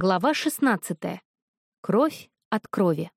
Глава 16. Кровь от крови.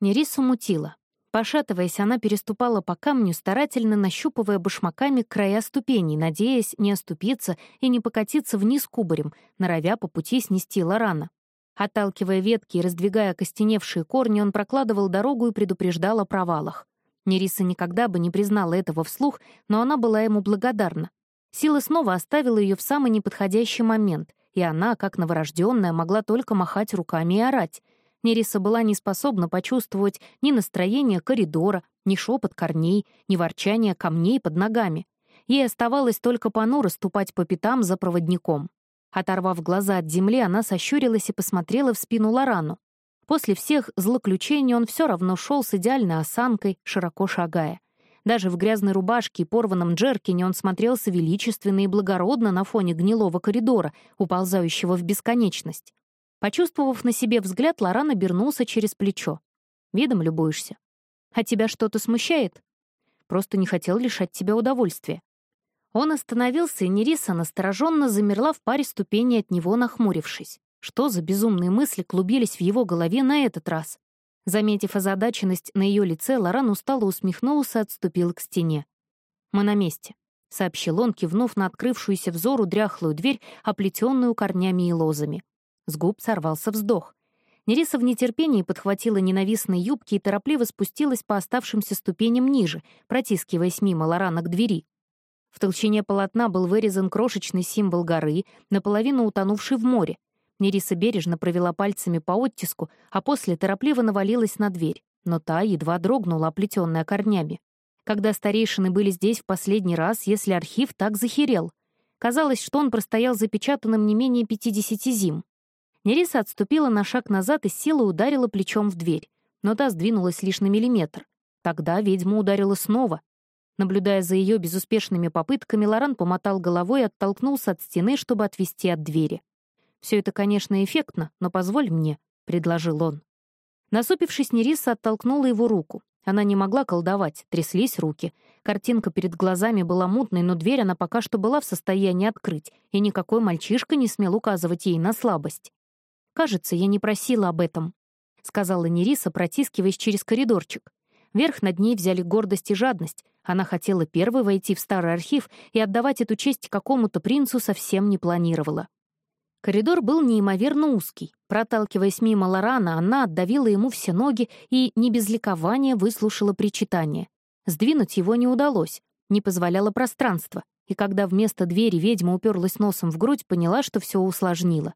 Нерису мутила. Пошатываясь, она переступала по камню, старательно нащупывая башмаками края ступеней, надеясь не оступиться и не покатиться вниз кубарем, норовя по пути снести Лорана. Отталкивая ветки и раздвигая костеневшие корни, он прокладывал дорогу и предупреждал о провалах. Нериса никогда бы не признала этого вслух, но она была ему благодарна. Сила снова оставила ее в самый неподходящий момент и она, как новорожденная, могла только махать руками и орать. Нериса была не способна почувствовать ни настроение коридора, ни шепот корней, ни ворчание камней под ногами. Ей оставалось только понуро ступать по пятам за проводником. Оторвав глаза от земли, она сощурилась и посмотрела в спину Лорану. После всех злоключений он все равно шел с идеальной осанкой, широко шагая. Даже в грязной рубашке и порванном джеркине он смотрелся величественно и благородно на фоне гнилого коридора, уползающего в бесконечность. Почувствовав на себе взгляд, Лоран обернулся через плечо. «Видом любуешься. А тебя что-то смущает? Просто не хотел лишать тебя удовольствия». Он остановился, и Нериса настороженно замерла в паре ступеней от него, нахмурившись. Что за безумные мысли клубились в его голове на этот раз? Заметив озадаченность на ее лице, Лоран устало усмехнулся и отступил к стене. «Мы на месте», — сообщил он, кивнув на открывшуюся взору дряхлую дверь, оплетенную корнями и лозами. С губ сорвался вздох. Нериса в нетерпении подхватила ненавистные юбки и торопливо спустилась по оставшимся ступеням ниже, протискиваясь мимо Лорана к двери. В толщине полотна был вырезан крошечный символ горы, наполовину утонувший в море, Нериса бережно провела пальцами по оттиску, а после торопливо навалилась на дверь, но та едва дрогнула, оплетенная корнями. Когда старейшины были здесь в последний раз, если архив так захерел? Казалось, что он простоял запечатанным не менее 50 зим. Нериса отступила на шаг назад и сила ударила плечом в дверь, но та сдвинулась лишь на миллиметр. Тогда ведьма ударила снова. Наблюдая за ее безуспешными попытками, Лоран помотал головой и оттолкнулся от стены, чтобы отвести от двери. Все это, конечно, эффектно, но позволь мне», — предложил он. Насупившись, Нериса оттолкнула его руку. Она не могла колдовать, тряслись руки. Картинка перед глазами была мутной, но дверь она пока что была в состоянии открыть, и никакой мальчишка не смел указывать ей на слабость. «Кажется, я не просила об этом», — сказала Нериса, протискиваясь через коридорчик. Верх над ней взяли гордость и жадность. Она хотела первой войти в старый архив и отдавать эту честь какому-то принцу совсем не планировала. Коридор был неимоверно узкий. Проталкиваясь мимо Лорана, она отдавила ему все ноги и не без ликования выслушала причитание. Сдвинуть его не удалось, не позволяло пространство, и когда вместо двери ведьма уперлась носом в грудь, поняла, что все усложнило.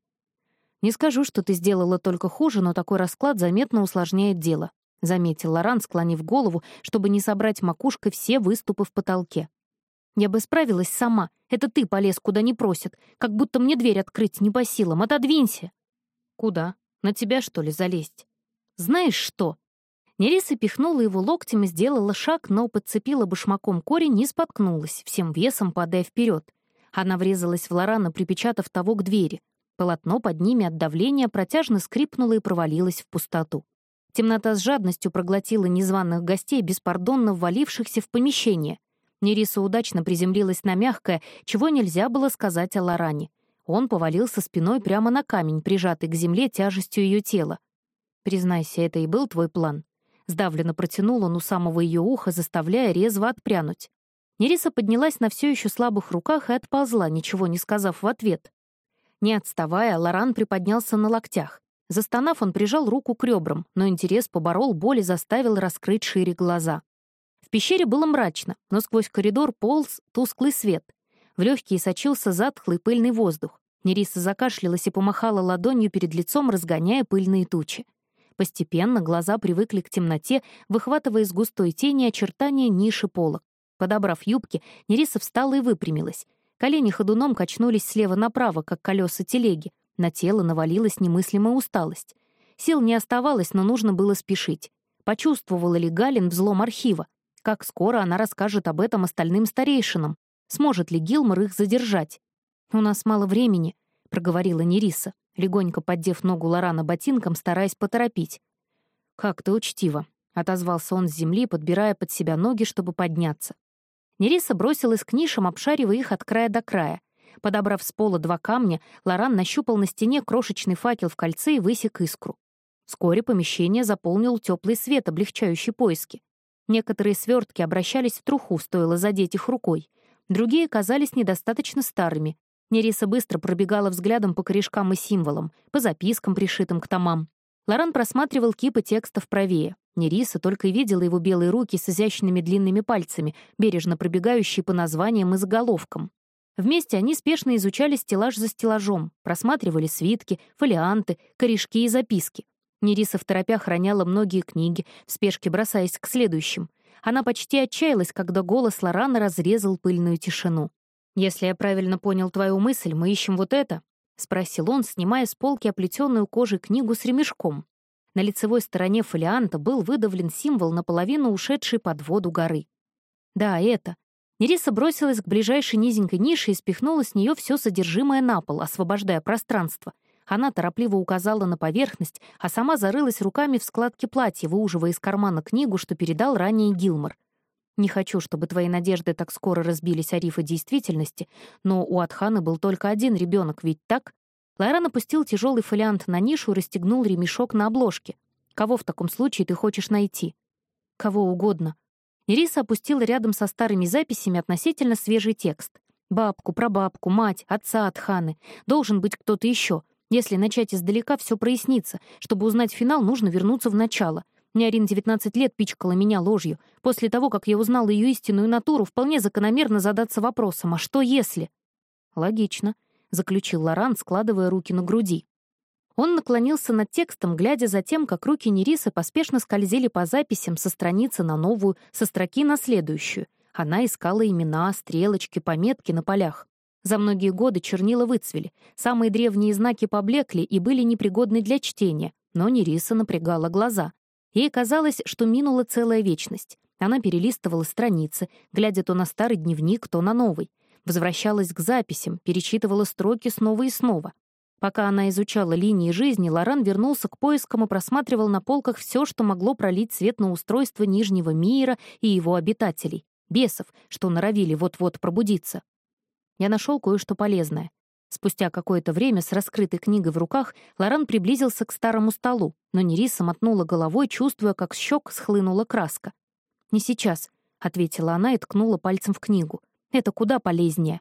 «Не скажу, что ты сделала только хуже, но такой расклад заметно усложняет дело», — заметил Лоран, склонив голову, чтобы не собрать макушкой все выступы в потолке. Я бы справилась сама. Это ты полез, куда не просят. Как будто мне дверь открыть не по силам. Отодвинься. Куда? На тебя, что ли, залезть? Знаешь что? Нериса пихнула его локтем и сделала шаг, но подцепила башмаком корень и споткнулась, всем весом падая вперед. Она врезалась в Лорана, припечатав того к двери. Полотно под ними от давления протяжно скрипнуло и провалилось в пустоту. Темнота с жадностью проглотила незваных гостей, беспардонно ввалившихся в помещение — Нериса удачно приземлилась на мягкое, чего нельзя было сказать о Лоране. Он повалился спиной прямо на камень, прижатый к земле тяжестью ее тела. «Признайся, это и был твой план?» Сдавленно протянул он у самого ее уха, заставляя резво отпрянуть. Нериса поднялась на все еще слабых руках и отползла, ничего не сказав в ответ. Не отставая, Лоран приподнялся на локтях. Застонав, он прижал руку к ребрам, но интерес поборол боль и заставил раскрыть шире глаза пещере было мрачно, но сквозь коридор полз тусклый свет. В легкие сочился затхлый пыльный воздух. Нериса закашлялась и помахала ладонью перед лицом, разгоняя пыльные тучи. Постепенно глаза привыкли к темноте, выхватывая из густой тени очертания ниши полок. Подобрав юбки, Нериса встала и выпрямилась. Колени ходуном качнулись слева направо, как колеса телеги. На тело навалилась немыслимая усталость. Сил не оставалось, но нужно было спешить. Почувствовала ли Галин взлом архива? Как скоро она расскажет об этом остальным старейшинам? Сможет ли Гилмор их задержать? «У нас мало времени», — проговорила Нериса, легонько поддев ногу Лорана ботинком, стараясь поторопить. «Как-то учтиво», — отозвался он с земли, подбирая под себя ноги, чтобы подняться. Нериса бросилась к нишам, обшаривая их от края до края. Подобрав с пола два камня, Лоран нащупал на стене крошечный факел в кольце и высек искру. Вскоре помещение заполнил теплый свет, облегчающий поиски. Некоторые свертки обращались в труху, стоило задеть их рукой. Другие казались недостаточно старыми. Нериса быстро пробегала взглядом по корешкам и символам, по запискам, пришитым к томам. Лоран просматривал кипы текстов правее. Нериса только и видела его белые руки с изящными длинными пальцами, бережно пробегающие по названиям и заголовкам. Вместе они спешно изучали стеллаж за стеллажом, просматривали свитки, фолианты, корешки и записки. Нериса в торопях роняла многие книги, в спешке бросаясь к следующим. Она почти отчаялась, когда голос Лорана разрезал пыльную тишину. «Если я правильно понял твою мысль, мы ищем вот это?» — спросил он, снимая с полки оплетенную кожей книгу с ремешком. На лицевой стороне фолианта был выдавлен символ наполовину ушедшей под воду горы. Да, это. Нериса бросилась к ближайшей низенькой нише и спихнула с нее все содержимое на пол, освобождая пространство. Она торопливо указала на поверхность, а сама зарылась руками в складке платья, выуживая из кармана книгу, что передал ранее Гилмор. «Не хочу, чтобы твои надежды так скоро разбились о рифе действительности, но у Атханы был только один ребенок, ведь так?» Лайран опустил тяжелый фолиант на нишу и расстегнул ремешок на обложке. «Кого в таком случае ты хочешь найти?» «Кого угодно». Ириса опустила рядом со старыми записями относительно свежий текст. «Бабку, прабабку, мать, отца от Ханы. Должен быть кто-то еще. Если начать издалека, все прояснится. Чтобы узнать финал, нужно вернуться в начало. Мне Арина 19 лет пичкала меня ложью. После того, как я узнала ее истинную натуру, вполне закономерно задаться вопросом, а что если? Логично заключил Лоран, складывая руки на груди. Он наклонился над текстом, глядя за тем, как руки Нерисы поспешно скользили по записям со страницы на новую, со строки на следующую. Она искала имена, стрелочки, пометки на полях. За многие годы чернила выцвели, самые древние знаки поблекли и были непригодны для чтения, но Нериса напрягала глаза. Ей казалось, что минула целая вечность. Она перелистывала страницы, глядя то на старый дневник, то на новый возвращалась к записям, перечитывала строки снова и снова. Пока она изучала линии жизни, Лоран вернулся к поискам и просматривал на полках все, что могло пролить свет на устройство Нижнего мира и его обитателей, бесов, что норовили вот-вот пробудиться. Я нашел кое-что полезное. Спустя какое-то время с раскрытой книгой в руках Лоран приблизился к старому столу, но Нериса мотнула головой, чувствуя, как с щек схлынула краска. «Не сейчас», — ответила она и ткнула пальцем в книгу. Это куда полезнее.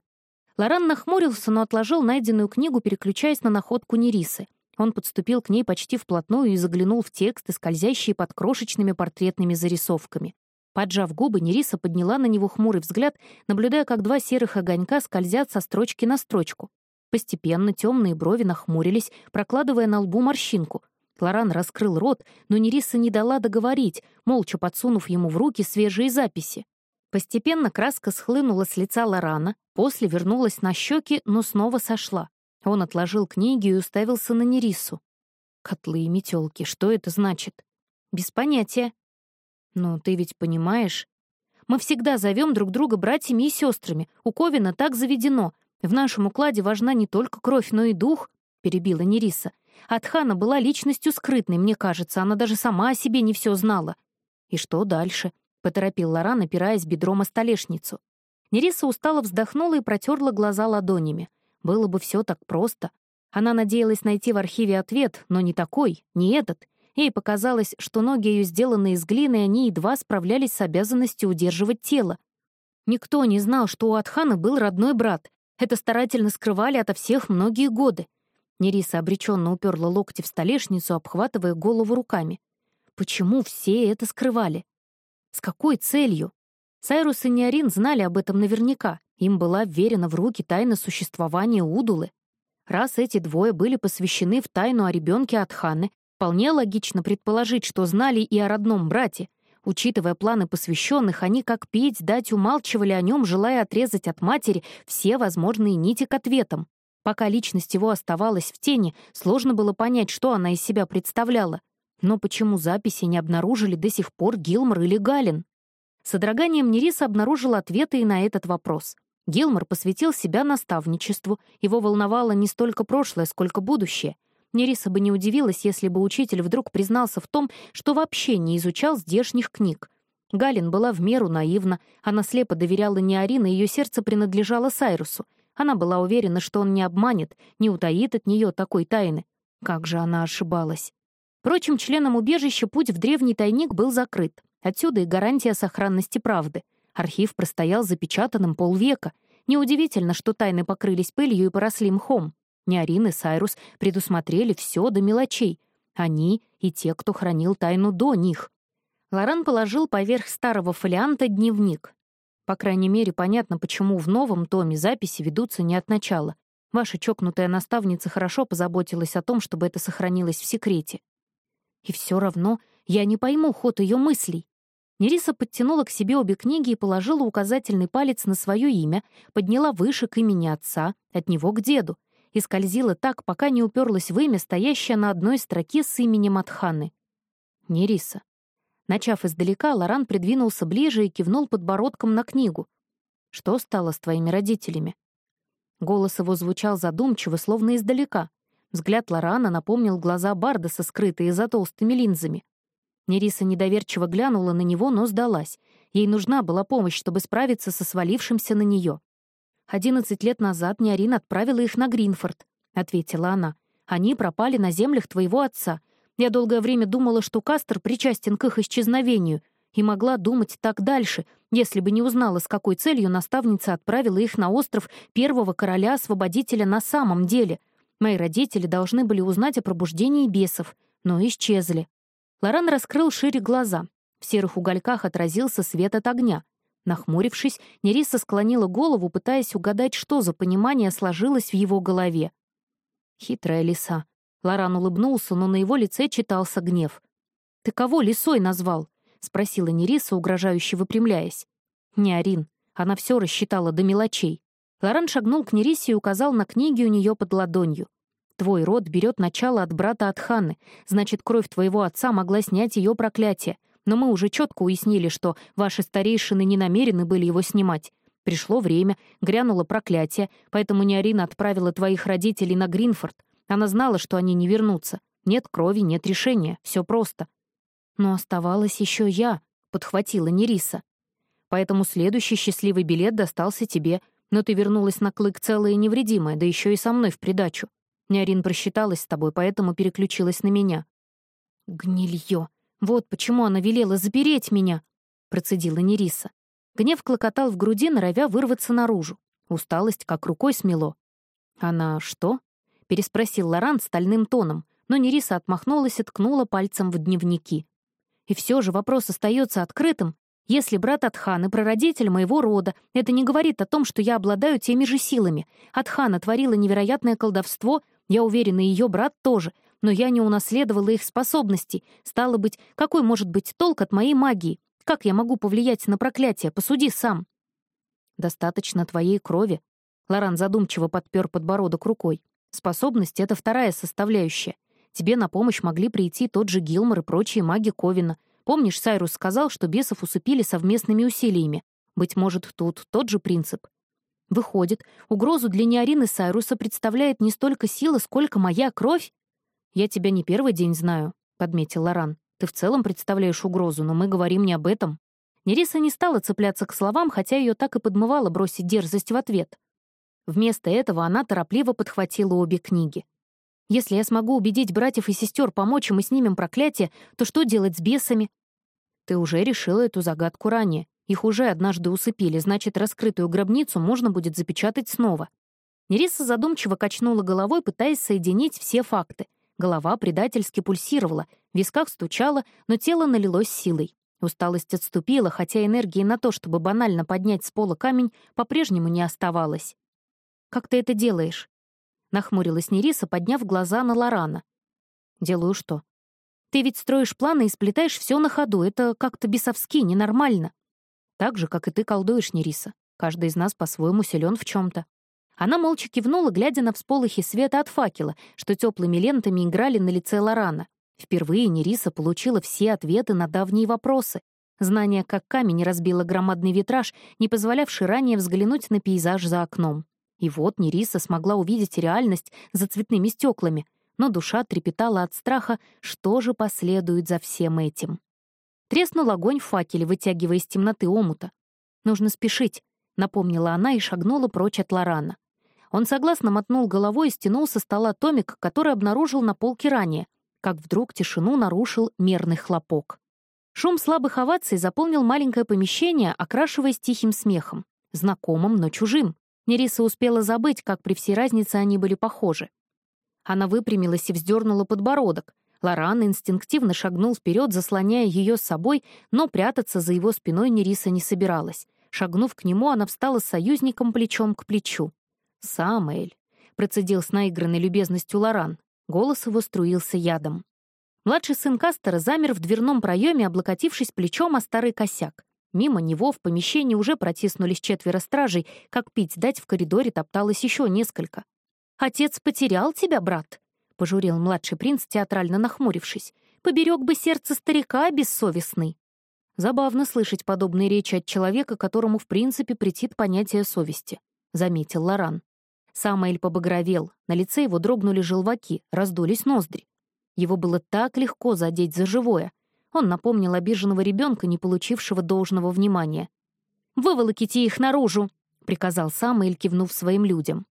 Лоран нахмурился, но отложил найденную книгу, переключаясь на находку Нерисы. Он подступил к ней почти вплотную и заглянул в тексты, скользящие под крошечными портретными зарисовками. Поджав губы, Нериса подняла на него хмурый взгляд, наблюдая, как два серых огонька скользят со строчки на строчку. Постепенно темные брови нахмурились, прокладывая на лбу морщинку. Лоран раскрыл рот, но Нериса не дала договорить, молча подсунув ему в руки свежие записи. Постепенно краска схлынула с лица Лорана, после вернулась на щеки, но снова сошла. Он отложил книги и уставился на Нерису. «Котлы и метелки, что это значит?» «Без понятия». «Ну, ты ведь понимаешь...» «Мы всегда зовем друг друга братьями и сестрами. У Ковина так заведено. В нашем укладе важна не только кровь, но и дух», — перебила Нериса. «Атхана была личностью скрытной, мне кажется. Она даже сама о себе не все знала». «И что дальше?» — поторопил Лоран, опираясь бедром о столешницу. Нериса устало вздохнула и протерла глаза ладонями. Было бы все так просто. Она надеялась найти в архиве ответ, но не такой, не этот. Ей показалось, что ноги ее сделаны из глины, и они едва справлялись с обязанностью удерживать тело. Никто не знал, что у Атхана был родной брат. Это старательно скрывали ото всех многие годы. Нериса обреченно уперла локти в столешницу, обхватывая голову руками. Почему все это скрывали? С какой целью? Сайрус и Неорин знали об этом наверняка. Им была вверена в руки тайна существования Удулы. Раз эти двое были посвящены в тайну о ребенке от Ханны, вполне логично предположить, что знали и о родном брате. Учитывая планы посвященных, они как пить дать умалчивали о нем, желая отрезать от матери все возможные нити к ответам. Пока личность его оставалась в тени, сложно было понять, что она из себя представляла. Но почему записи не обнаружили до сих пор Гилмор или Галин? С одраганием Нериса обнаружил ответы и на этот вопрос. Гилмор посвятил себя наставничеству, его волновало не столько прошлое, сколько будущее. Нериса бы не удивилась, если бы учитель вдруг признался в том, что вообще не изучал здешних книг. Галин была в меру наивна, она слепо доверяла Неорин, и ее сердце принадлежало Сайрусу. Она была уверена, что он не обманет, не утаит от нее такой тайны. Как же она ошибалась. Впрочем, членам убежища путь в древний тайник был закрыт. Отсюда и гарантия сохранности правды. Архив простоял запечатанным полвека. Неудивительно, что тайны покрылись пылью и поросли мхом. Неарин и Сайрус предусмотрели все до мелочей. Они и те, кто хранил тайну до них. Лоран положил поверх старого фолианта дневник. По крайней мере, понятно, почему в новом томе записи ведутся не от начала. Ваша чокнутая наставница хорошо позаботилась о том, чтобы это сохранилось в секрете. И все равно я не пойму ход ее мыслей. Нериса подтянула к себе обе книги и положила указательный палец на свое имя, подняла выше к имени отца, от него к деду, и скользила так, пока не уперлась в имя, стоящее на одной строке с именем Атханы. Нериса. Начав издалека, Лоран придвинулся ближе и кивнул подбородком на книгу. «Что стало с твоими родителями?» Голос его звучал задумчиво, словно издалека. Взгляд Лорана напомнил глаза Бардаса, скрытые за толстыми линзами. Нериса недоверчиво глянула на него, но сдалась. Ей нужна была помощь, чтобы справиться со свалившимся на нее. «Одиннадцать лет назад Неорин отправила их на Гринфорд», — ответила она. «Они пропали на землях твоего отца. Я долгое время думала, что Кастер причастен к их исчезновению, и могла думать так дальше, если бы не узнала, с какой целью наставница отправила их на остров первого короля-освободителя на самом деле. Мои родители должны были узнать о пробуждении бесов, но исчезли. Лоран раскрыл шире глаза. В серых угольках отразился свет от огня. Нахмурившись, Нериса склонила голову, пытаясь угадать, что за понимание сложилось в его голове. Хитрая лиса. Лоран улыбнулся, но на его лице читался гнев. «Ты кого лисой назвал?» — спросила Нериса, угрожающе выпрямляясь. «Не Арин. Она все рассчитала до мелочей». Лоран шагнул к Нерисе и указал на книги у нее под ладонью. Твой род берет начало от брата от Ханны, значит, кровь твоего отца могла снять ее проклятие. Но мы уже четко уяснили, что ваши старейшины не намерены были его снимать. Пришло время, грянуло проклятие, поэтому Неорина отправила твоих родителей на Гринфорд. Она знала, что они не вернутся. Нет крови, нет решения, все просто. Но оставалась еще я, подхватила Нериса. Поэтому следующий счастливый билет достался тебе, но ты вернулась на клык целая и невредимая, да еще и со мной в придачу. Нярин просчиталась с тобой, поэтому переключилась на меня». «Гнилье! Вот почему она велела запереть меня!» — процедила Нериса. Гнев клокотал в груди, норовя вырваться наружу. Усталость как рукой смело. «Она что?» — переспросил Лоран стальным тоном, но Нериса отмахнулась и ткнула пальцем в дневники. «И все же вопрос остается открытым. Если брат Атхана — прародитель моего рода, это не говорит о том, что я обладаю теми же силами. Атхана творила невероятное колдовство, я уверена, ее брат тоже, но я не унаследовала их способностей. Стало быть, какой может быть толк от моей магии? Как я могу повлиять на проклятие? Посуди сам. Достаточно твоей крови. Лоран задумчиво подпер подбородок рукой. Способность — это вторая составляющая. Тебе на помощь могли прийти тот же Гилмор и прочие маги Ковина. Помнишь, Сайрус сказал, что бесов усыпили совместными усилиями? Быть может, тут тот же принцип. Выходит, угрозу для Неорины Сайруса представляет не столько сила, сколько моя кровь? «Я тебя не первый день знаю», — подметил Лоран. «Ты в целом представляешь угрозу, но мы говорим не об этом». Нериса не стала цепляться к словам, хотя ее так и подмывало бросить дерзость в ответ. Вместо этого она торопливо подхватила обе книги. «Если я смогу убедить братьев и сестер помочь и снимем проклятие, то что делать с бесами?» «Ты уже решила эту загадку ранее. Их уже однажды усыпили, значит, раскрытую гробницу можно будет запечатать снова. Нериса задумчиво качнула головой, пытаясь соединить все факты. Голова предательски пульсировала, в висках стучала, но тело налилось силой. Усталость отступила, хотя энергии на то, чтобы банально поднять с пола камень, по-прежнему не оставалось. «Как ты это делаешь?» — нахмурилась Нериса, подняв глаза на Лорана. «Делаю что?» «Ты ведь строишь планы и сплетаешь все на ходу. Это как-то бесовски, ненормально». Так же, как и ты колдуешь, Нериса. Каждый из нас по-своему силен в чем-то. Она молча кивнула, глядя на всполохи света от факела, что теплыми лентами играли на лице Лорана. Впервые Нериса получила все ответы на давние вопросы. Знание, как камень разбило громадный витраж, не позволявший ранее взглянуть на пейзаж за окном. И вот Нериса смогла увидеть реальность за цветными стеклами, но душа трепетала от страха, что же последует за всем этим. Треснул огонь в факеле, вытягивая из темноты омута. «Нужно спешить», — напомнила она и шагнула прочь от Лорана. Он согласно мотнул головой и стянул со стола томик, который обнаружил на полке ранее, как вдруг тишину нарушил мерный хлопок. Шум слабых оваций заполнил маленькое помещение, окрашиваясь тихим смехом. Знакомым, но чужим. Нериса успела забыть, как при всей разнице они были похожи. Она выпрямилась и вздернула подбородок. Лоран инстинктивно шагнул вперед, заслоняя ее с собой, но прятаться за его спиной Нериса не собиралась. Шагнув к нему, она встала с союзником плечом к плечу. «Самоэль», — процедил с наигранной любезностью Лоран. Голос его струился ядом. Младший сын Кастера замер в дверном проеме, облокотившись плечом о старый косяк. Мимо него в помещении уже протиснулись четверо стражей, как пить дать в коридоре топталось еще несколько. «Отец потерял тебя, брат?» — пожурил младший принц, театрально нахмурившись. «Поберег бы сердце старика бессовестный». Забавно слышать подобные речи от человека, которому в принципе претит понятие совести, — заметил Лоран. Самоэль побагровел, на лице его дрогнули желваки, раздулись ноздри. Его было так легко задеть за живое. Он напомнил обиженного ребенка, не получившего должного внимания. «Выволоките их наружу!» — приказал Самоэль, кивнув своим людям.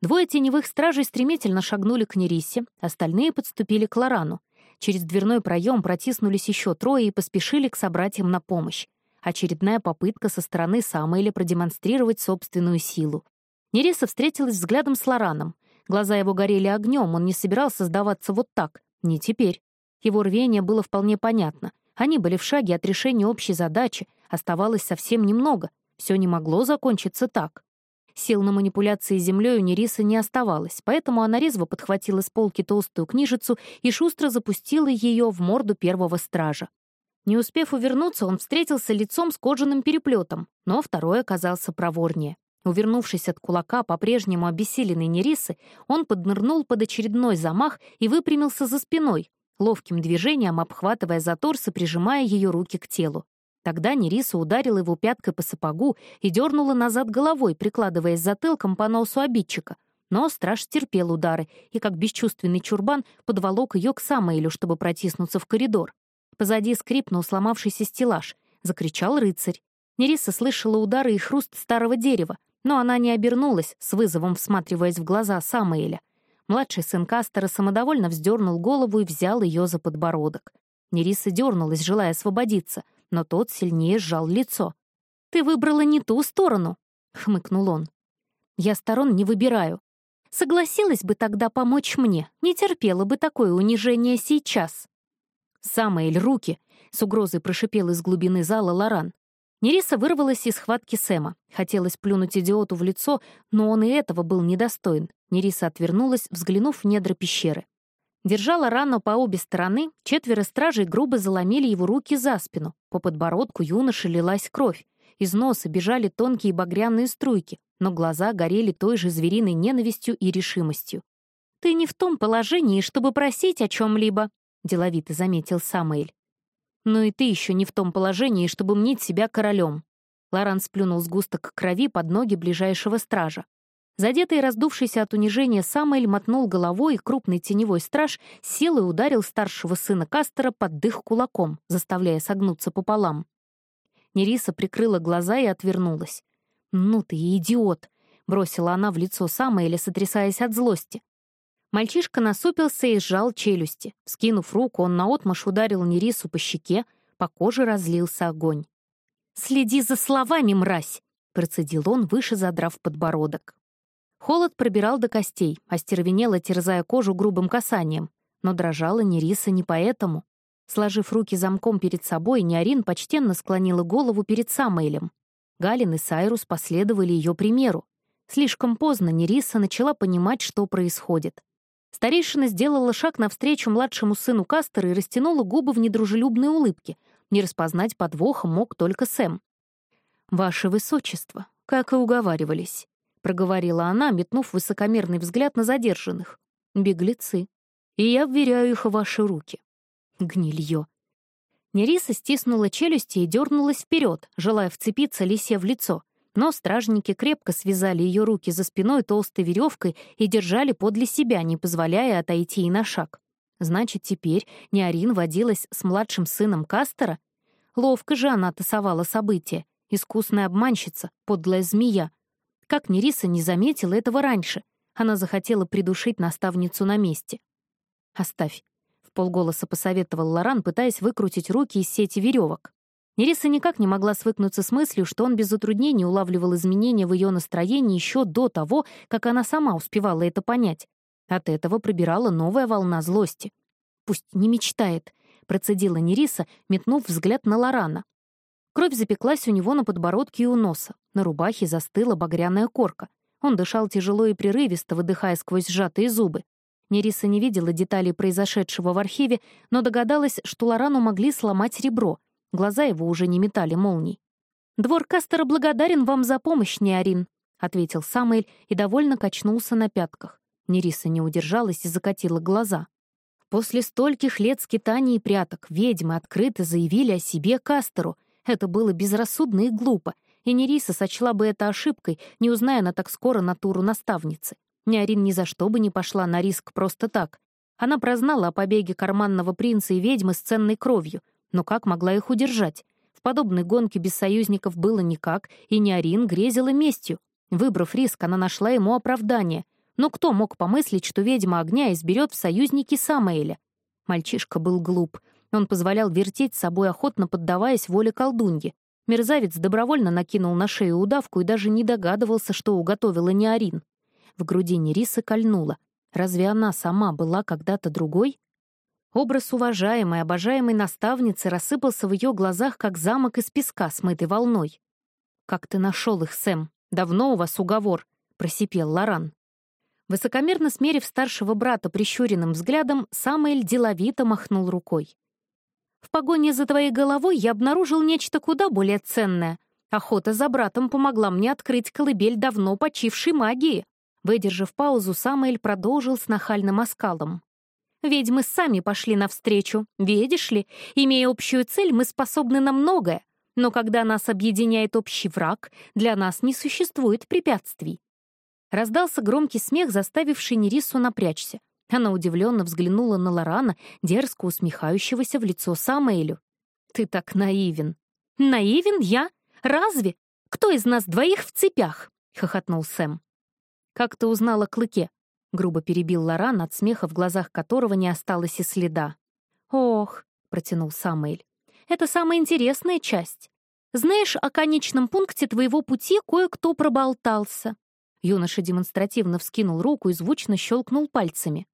Двое теневых стражей стремительно шагнули к Нерисе, остальные подступили к Лорану. Через дверной проем протиснулись еще трое и поспешили к собратьям на помощь. Очередная попытка со стороны Самоэля продемонстрировать собственную силу. Нериса встретилась взглядом с Лораном. Глаза его горели огнем, он не собирался сдаваться вот так. Не теперь. Его рвение было вполне понятно. Они были в шаге от решения общей задачи, оставалось совсем немного. Все не могло закончиться так. Сил на манипуляции землей у Нерисы не оставалось, поэтому она резво подхватила с полки толстую книжицу и шустро запустила ее в морду первого стража. Не успев увернуться, он встретился лицом с кожаным переплетом, но второй оказался проворнее. Увернувшись от кулака по-прежнему обессиленной Нерисы, он поднырнул под очередной замах и выпрямился за спиной, ловким движением обхватывая за торс и прижимая ее руки к телу. Тогда Нериса ударила его пяткой по сапогу и дернула назад головой, прикладываясь затылком по носу обидчика. Но страж терпел удары и, как бесчувственный чурбан, подволок ее к Самоэлю, чтобы протиснуться в коридор. Позади скрипнул сломавшийся стеллаж. Закричал рыцарь. Нериса слышала удары и хруст старого дерева, но она не обернулась, с вызовом всматриваясь в глаза Самоэля. Младший сын Кастера самодовольно вздернул голову и взял ее за подбородок. Нериса дернулась, желая освободиться — но тот сильнее сжал лицо. «Ты выбрала не ту сторону», — хмыкнул он. «Я сторон не выбираю. Согласилась бы тогда помочь мне, не терпела бы такое унижение сейчас». «Самоэль, руки!» — с угрозой прошипел из глубины зала Лоран. Нериса вырвалась из схватки Сэма. Хотелось плюнуть идиоту в лицо, но он и этого был недостоин. Нериса отвернулась, взглянув в недра пещеры. Держала рану по обе стороны, четверо стражей грубо заломили его руки за спину. По подбородку юноши лилась кровь. Из носа бежали тонкие багряные струйки, но глаза горели той же звериной ненавистью и решимостью. «Ты не в том положении, чтобы просить о чем-либо», — деловито заметил Самуэль. «Ну и ты еще не в том положении, чтобы мнить себя королем». Лоран сплюнул сгусток крови под ноги ближайшего стража. Задетый и раздувшийся от унижения Самоэль мотнул головой, и крупный теневой страж силой ударил старшего сына Кастера под дых кулаком, заставляя согнуться пополам. Нериса прикрыла глаза и отвернулась. «Ну ты идиот!» — бросила она в лицо Самоэля, сотрясаясь от злости. Мальчишка насупился и сжал челюсти. Скинув руку, он наотмашь ударил Нерису по щеке, по коже разлился огонь. «Следи за словами, мразь!» — процедил он, выше задрав подбородок. Холод пробирал до костей, остервенело терзая кожу грубым касанием. Но дрожала Нериса не поэтому. Сложив руки замком перед собой, Неорин почтенно склонила голову перед Самоэлем. Галин и Сайрус последовали ее примеру. Слишком поздно Нериса начала понимать, что происходит. Старейшина сделала шаг навстречу младшему сыну Кастера и растянула губы в недружелюбной улыбке. Не распознать подвоха мог только Сэм. «Ваше Высочество, как и уговаривались, — проговорила она, метнув высокомерный взгляд на задержанных. «Беглецы. И я вверяю их в ваши руки». Гнилье. Нериса стиснула челюсти и дернулась вперед, желая вцепиться лисе в лицо. Но стражники крепко связали ее руки за спиной толстой веревкой и держали подле себя, не позволяя отойти и на шаг. Значит, теперь Неорин водилась с младшим сыном Кастера? Ловко же она тасовала события. Искусная обманщица, подлая змея, Как Нериса не заметила этого раньше? Она захотела придушить наставницу на месте. «Оставь», — в полголоса посоветовал Лоран, пытаясь выкрутить руки из сети веревок. Нериса никак не могла свыкнуться с мыслью, что он без затруднений улавливал изменения в ее настроении еще до того, как она сама успевала это понять. От этого пробирала новая волна злости. «Пусть не мечтает», — процедила Нериса, метнув взгляд на Лорана. Кровь запеклась у него на подбородке и у носа. На рубахе застыла багряная корка. Он дышал тяжело и прерывисто, выдыхая сквозь сжатые зубы. Нериса не видела деталей произошедшего в архиве, но догадалась, что Лорану могли сломать ребро. Глаза его уже не метали молний. «Двор Кастера благодарен вам за помощь, Неарин», — ответил Самуэль и довольно качнулся на пятках. Нериса не удержалась и закатила глаза. После стольких лет скитаний и пряток ведьмы открыто заявили о себе Кастеру — это было безрассудно и глупо, и Нериса сочла бы это ошибкой, не узная она так скоро натуру наставницы. Неарин ни за что бы не пошла на риск просто так. Она прознала о побеге карманного принца и ведьмы с ценной кровью, но как могла их удержать? В подобной гонке без союзников было никак, и Неарин грезила местью. Выбрав риск, она нашла ему оправдание. Но кто мог помыслить, что ведьма огня изберет в союзники Самаэля? Мальчишка был глуп. Он позволял вертеть собой, охотно поддаваясь воле колдуньи. Мерзавец добровольно накинул на шею удавку и даже не догадывался, что уготовила Неорин. В груди Нериса кольнула. Разве она сама была когда-то другой? Образ уважаемой, обожаемой наставницы рассыпался в ее глазах, как замок из песка, смытый волной. «Как ты нашел их, Сэм? Давно у вас уговор?» — просипел Лоран. Высокомерно смерив старшего брата прищуренным взглядом, Самуэль деловито махнул рукой. В погоне за твоей головой я обнаружил нечто куда более ценное. Охота за братом помогла мне открыть колыбель давно почившей магии. Выдержав паузу, Самуэль продолжил с нахальным оскалом. «Ведьмы сами пошли навстречу. Видишь ли, имея общую цель, мы способны на многое. Но когда нас объединяет общий враг, для нас не существует препятствий». Раздался громкий смех, заставивший Нерису напрячься. Она удивленно взглянула на Лорана, дерзко усмехающегося в лицо Самоэлю. «Ты так наивен». «Наивен я? Разве? Кто из нас двоих в цепях?» — хохотнул Сэм. «Как ты узнала Клыке?» — грубо перебил Лоран, от смеха в глазах которого не осталось и следа. «Ох», — протянул Самоэль, — «это самая интересная часть. Знаешь, о конечном пункте твоего пути кое-кто проболтался». Юноша демонстративно вскинул руку и звучно щелкнул пальцами.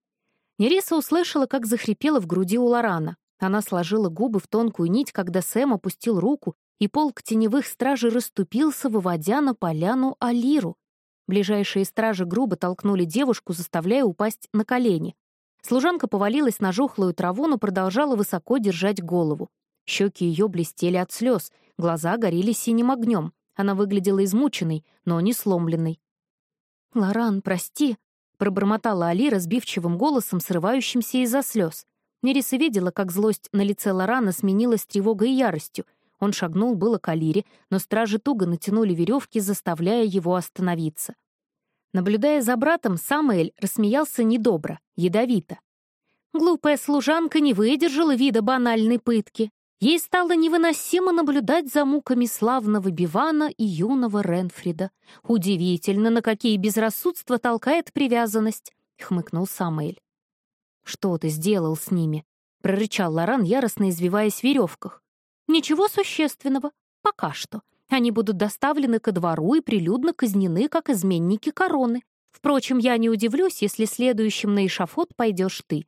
Нериса услышала, как захрипела в груди у Лорана. Она сложила губы в тонкую нить, когда Сэм опустил руку, и полк теневых стражей расступился, выводя на поляну Алиру. Ближайшие стражи грубо толкнули девушку, заставляя упасть на колени. Служанка повалилась на жухлую траву, но продолжала высоко держать голову. Щеки ее блестели от слез, глаза горели синим огнем. Она выглядела измученной, но не сломленной. «Лоран, прости», Пробормотала Али разбивчивым голосом, срывающимся из-за слез. Нериса видела, как злость на лице Лорана сменилась тревогой и яростью. Он шагнул было к Алире, но стражи туго натянули веревки, заставляя его остановиться. Наблюдая за братом, Самуэль рассмеялся недобро, ядовито. Глупая служанка не выдержала вида банальной пытки. Ей стало невыносимо наблюдать за муками славного Бивана и юного Ренфрида. Удивительно, на какие безрассудства толкает привязанность, — хмыкнул Самуэль. «Что ты сделал с ними?» — прорычал Лоран, яростно извиваясь в веревках. «Ничего существенного. Пока что. Они будут доставлены ко двору и прилюдно казнены, как изменники короны. Впрочем, я не удивлюсь, если следующим на эшафот пойдешь ты.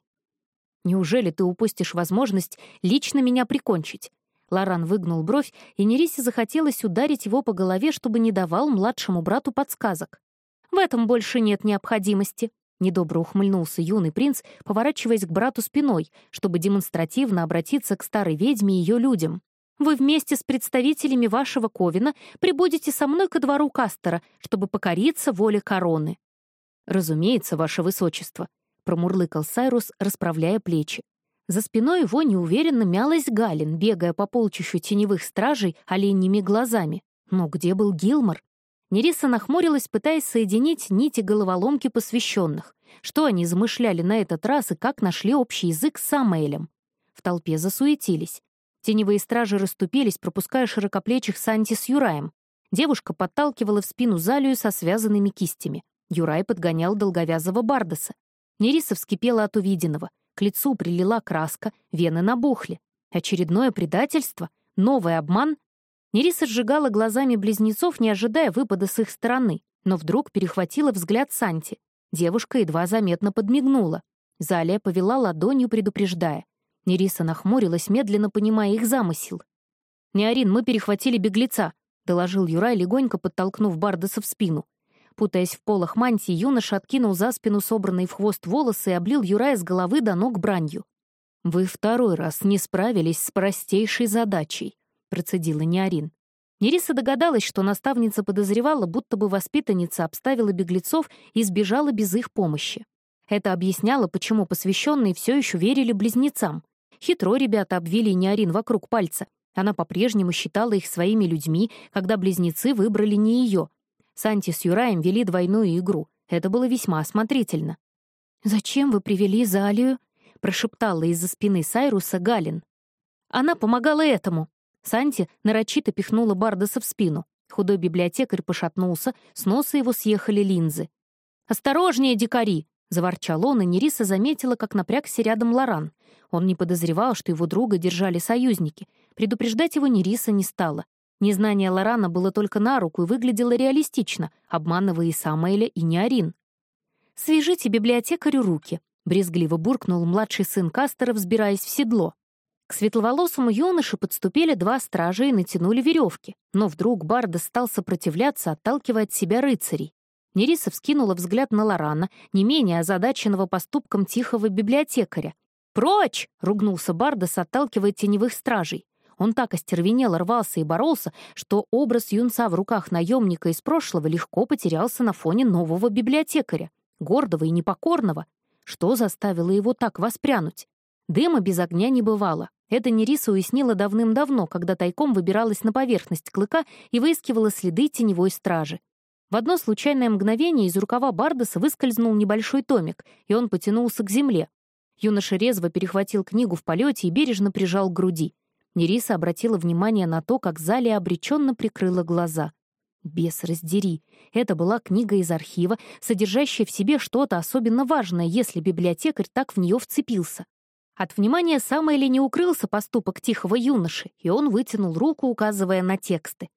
Неужели ты упустишь возможность лично меня прикончить?» Лоран выгнул бровь, и Нерисе захотелось ударить его по голове, чтобы не давал младшему брату подсказок. «В этом больше нет необходимости», — недобро ухмыльнулся юный принц, поворачиваясь к брату спиной, чтобы демонстративно обратиться к старой ведьме и ее людям. «Вы вместе с представителями вашего Ковина прибудете со мной ко двору Кастера, чтобы покориться воле короны». «Разумеется, ваше высочество», промурлыкал Сайрус, расправляя плечи. За спиной его неуверенно мялась Галин, бегая по полчищу теневых стражей оленьими глазами. Но где был Гилмор? Нериса нахмурилась, пытаясь соединить нити головоломки посвященных. Что они замышляли на этот раз и как нашли общий язык с Самоэлем? В толпе засуетились. Теневые стражи расступились, пропуская широкоплечих Санти с Юраем. Девушка подталкивала в спину Залию со связанными кистями. Юрай подгонял долговязого Бардаса. Нериса вскипела от увиденного. К лицу прилила краска, вены набухли. Очередное предательство? Новый обман? Нериса сжигала глазами близнецов, не ожидая выпада с их стороны, но вдруг перехватила взгляд Санти. Девушка едва заметно подмигнула. Залия повела ладонью, предупреждая. Нериса нахмурилась, медленно понимая их замысел. «Неорин, мы перехватили беглеца», — доложил Юрай, легонько подтолкнув Бардаса в спину. Путаясь в полах мантии, юноша откинул за спину собранные в хвост волосы и облил Юрая с головы до ног бранью. «Вы второй раз не справились с простейшей задачей», — процедила Неорин. Нериса догадалась, что наставница подозревала, будто бы воспитанница обставила беглецов и сбежала без их помощи. Это объясняло, почему посвященные все еще верили близнецам. Хитро ребята обвили Неорин вокруг пальца. Она по-прежнему считала их своими людьми, когда близнецы выбрали не ее. Санти с Юраем вели двойную игру. Это было весьма осмотрительно. «Зачем вы привели Залию?» — прошептала из-за спины Сайруса Галин. «Она помогала этому». Санти нарочито пихнула Бардаса в спину. Худой библиотекарь пошатнулся, с носа его съехали линзы. «Осторожнее, дикари!» — заворчал он, и Нериса заметила, как напрягся рядом Лоран. Он не подозревал, что его друга держали союзники. Предупреждать его Нериса не стала. Незнание Лорана было только на руку и выглядело реалистично, обманывая и Самоэля, и Неорин. «Свяжите библиотекарю руки», Брезгливо буркнул младший сын Кастера, взбираясь в седло. К светловолосому юноше подступили два стража и натянули веревки, но вдруг Барда стал сопротивляться, отталкивая от себя рыцарей. Нериса вскинула взгляд на Лорана, не менее озадаченного поступком тихого библиотекаря. «Прочь!» — ругнулся Бардас, отталкивая теневых стражей. Он так остервенел, рвался и боролся, что образ юнца в руках наемника из прошлого легко потерялся на фоне нового библиотекаря, гордого и непокорного, что заставило его так воспрянуть? Дыма без огня не бывало. Это Нериса уяснила давным-давно, когда тайком выбиралась на поверхность клыка и выискивала следы теневой стражи. В одно случайное мгновение из рукава Бардаса выскользнул небольшой томик, и он потянулся к земле. Юноша резво перехватил книгу в полете и бережно прижал к груди. Нериса обратила внимание на то, как Залия обреченно прикрыла глаза. Бес раздери. Это была книга из архива, содержащая в себе что-то особенно важное, если библиотекарь так в нее вцепился. От внимания Самоэли не укрылся поступок тихого юноши, и он вытянул руку, указывая на тексты.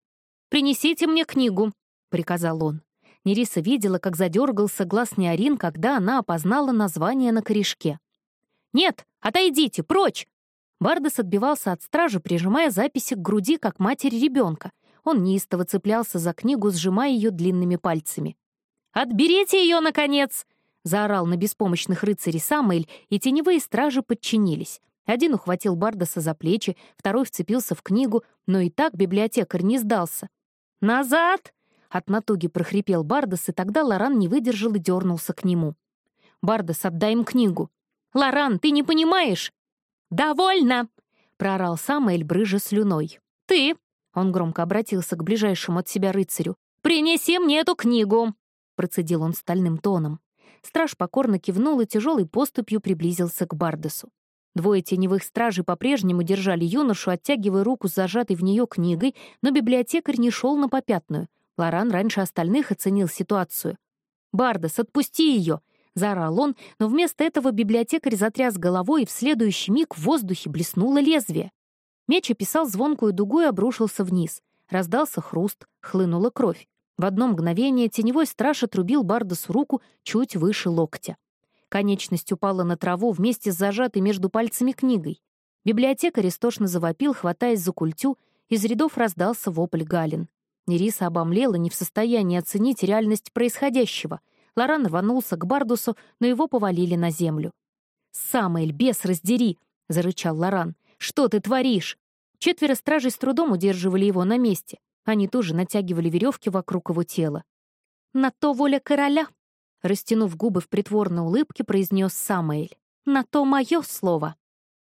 «Принесите мне книгу», — приказал он. Нериса видела, как задергался глаз Неорин, когда она опознала название на корешке. «Нет, отойдите, прочь!» Бардес отбивался от стражи, прижимая записи к груди, как матери ребенка. Он неистово цеплялся за книгу, сжимая ее длинными пальцами. «Отберите ее, наконец!» — заорал на беспомощных рыцарей Самоэль, и теневые стражи подчинились. Один ухватил Бардаса за плечи, второй вцепился в книгу, но и так библиотекарь не сдался. «Назад!» — от натуги прохрипел Бардас, и тогда Лоран не выдержал и дернулся к нему. «Бардас, отдай им книгу!» «Лоран, ты не понимаешь?» «Довольно!» — проорал Самоэль, брыжа слюной. «Ты!» Он громко обратился к ближайшему от себя рыцарю. «Принеси мне эту книгу!» Процедил он стальным тоном. Страж покорно кивнул и тяжелой поступью приблизился к Бардесу. Двое теневых стражей по-прежнему держали юношу, оттягивая руку с зажатой в нее книгой, но библиотекарь не шел на попятную. Лоран раньше остальных оценил ситуацию. «Бардес, отпусти ее!» — заорал он, но вместо этого библиотекарь затряс головой, и в следующий миг в воздухе блеснуло лезвие. Меч описал звонкую дугу и обрушился вниз. Раздался хруст, хлынула кровь. В одно мгновение теневой страж отрубил Бардасу руку чуть выше локтя. Конечность упала на траву вместе с зажатой между пальцами книгой. Библиотекарь истошно завопил, хватаясь за культю, из рядов раздался вопль Галин. Нериса обомлела, не в состоянии оценить реальность происходящего. Лоран рванулся к Бардусу, но его повалили на землю. «Самоэль, бес раздери!» — зарычал Лоран. «Что ты творишь?» Четверо стражей с трудом удерживали его на месте. Они тоже натягивали веревки вокруг его тела. «На то воля короля!» Растянув губы в притворной улыбке, произнес Самоэль. «На то мое слово!»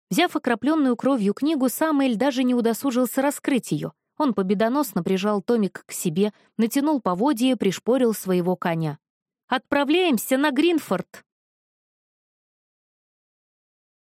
Взяв окропленную кровью книгу, Самоэль даже не удосужился раскрыть ее. Он победоносно прижал томик к себе, натянул поводья и пришпорил своего коня. «Отправляемся на Гринфорд!»